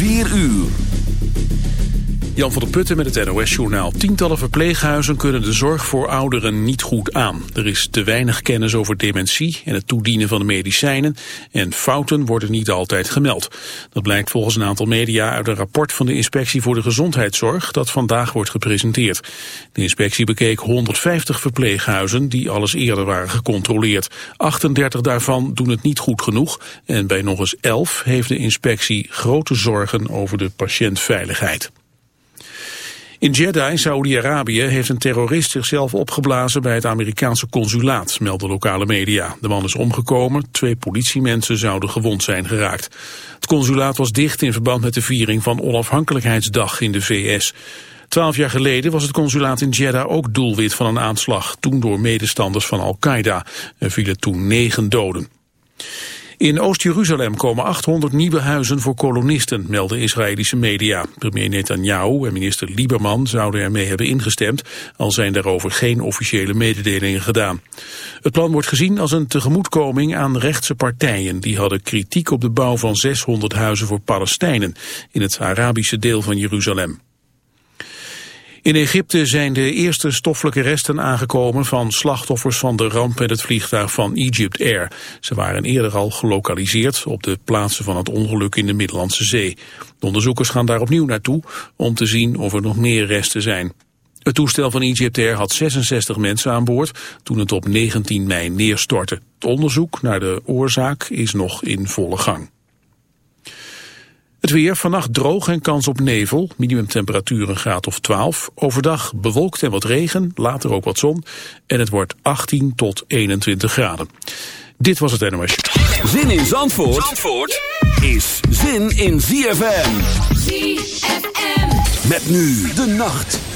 4 uur. Jan van der Putten met het NOS-journaal. Tientallen verpleeghuizen kunnen de zorg voor ouderen niet goed aan. Er is te weinig kennis over dementie en het toedienen van de medicijnen... en fouten worden niet altijd gemeld. Dat blijkt volgens een aantal media uit een rapport van de Inspectie voor de Gezondheidszorg... dat vandaag wordt gepresenteerd. De inspectie bekeek 150 verpleeghuizen die alles eerder waren gecontroleerd. 38 daarvan doen het niet goed genoeg... en bij nog eens 11 heeft de inspectie grote zorgen over de patiëntveiligheid. In Jeddah Saoedi-Arabië heeft een terrorist zichzelf opgeblazen bij het Amerikaanse consulaat, melden lokale media. De man is omgekomen, twee politiemensen zouden gewond zijn geraakt. Het consulaat was dicht in verband met de viering van onafhankelijkheidsdag in de VS. Twaalf jaar geleden was het consulaat in Jeddah ook doelwit van een aanslag, toen door medestanders van Al-Qaeda. Er vielen toen negen doden. In Oost-Jeruzalem komen 800 nieuwe huizen voor kolonisten, melden Israëlische media. Premier Netanyahu en minister Lieberman zouden ermee hebben ingestemd, al zijn daarover geen officiële mededelingen gedaan. Het plan wordt gezien als een tegemoetkoming aan rechtse partijen. Die hadden kritiek op de bouw van 600 huizen voor Palestijnen in het Arabische deel van Jeruzalem. In Egypte zijn de eerste stoffelijke resten aangekomen van slachtoffers van de ramp met het vliegtuig van Egypt Air. Ze waren eerder al gelokaliseerd op de plaatsen van het ongeluk in de Middellandse Zee. De onderzoekers gaan daar opnieuw naartoe om te zien of er nog meer resten zijn. Het toestel van Egypt Air had 66 mensen aan boord toen het op 19 mei neerstortte. Het onderzoek naar de oorzaak is nog in volle gang. Het weer, vannacht droog en kans op nevel. Minimumtemperatuur een graad of 12. Overdag bewolkt en wat regen, later ook wat zon. En het wordt 18 tot 21 graden. Dit was het NOS. Zin in Zandvoort, Zandvoort is zin in ZFM. ZFM. Met nu de nacht.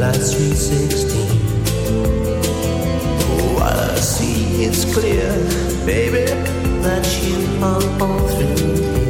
Last 316. What I see is clear, baby, that you are all through.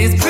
These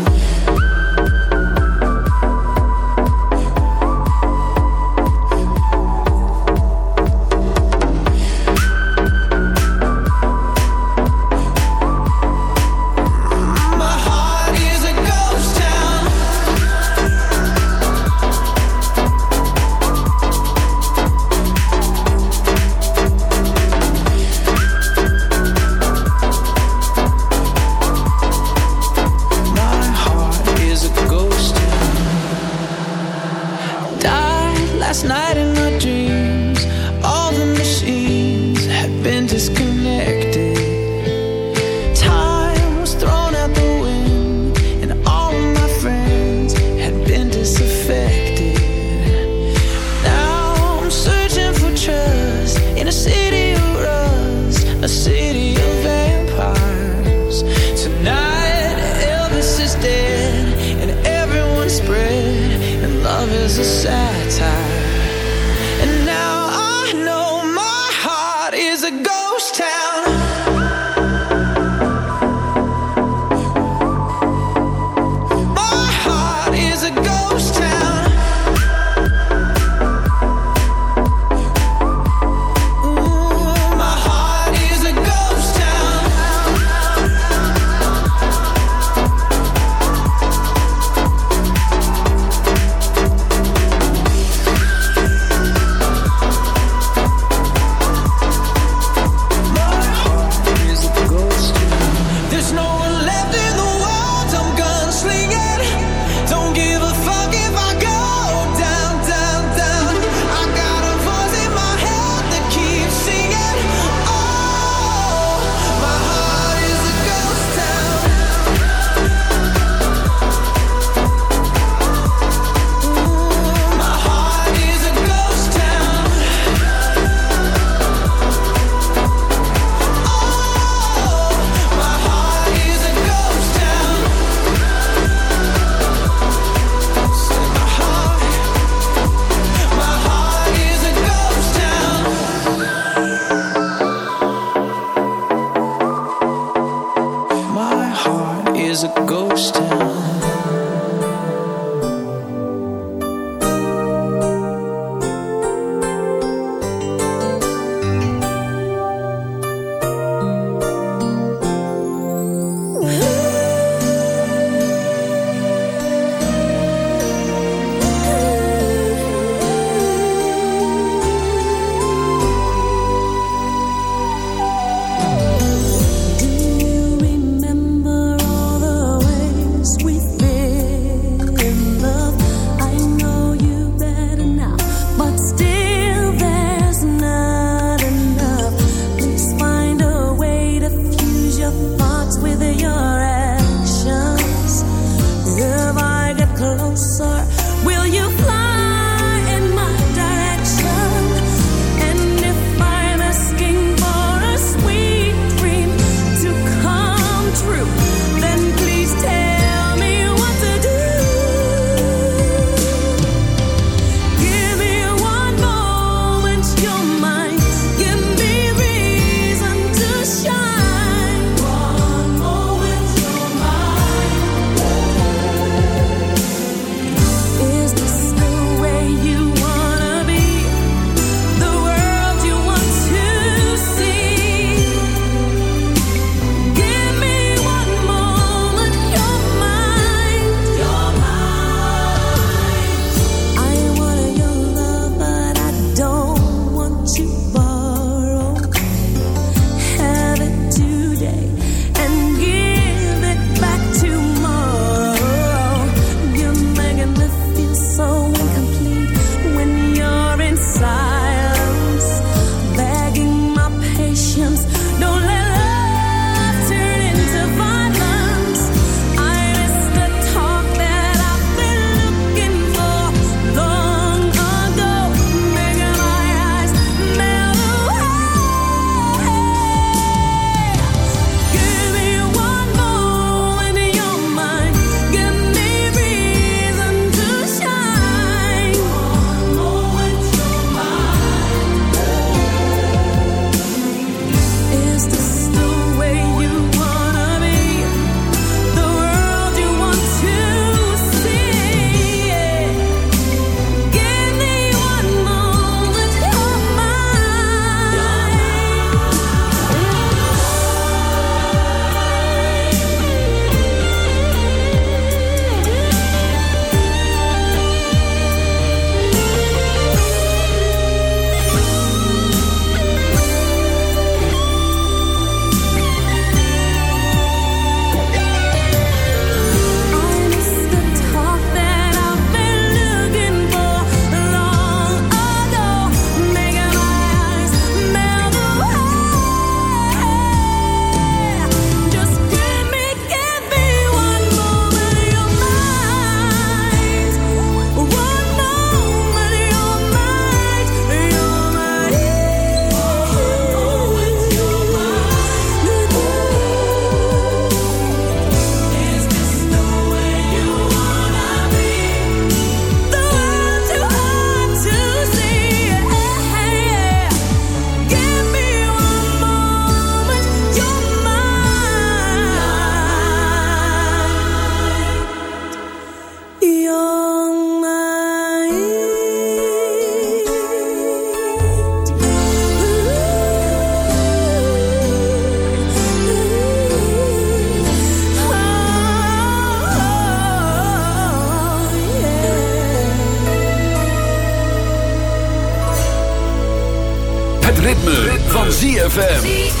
ZFM.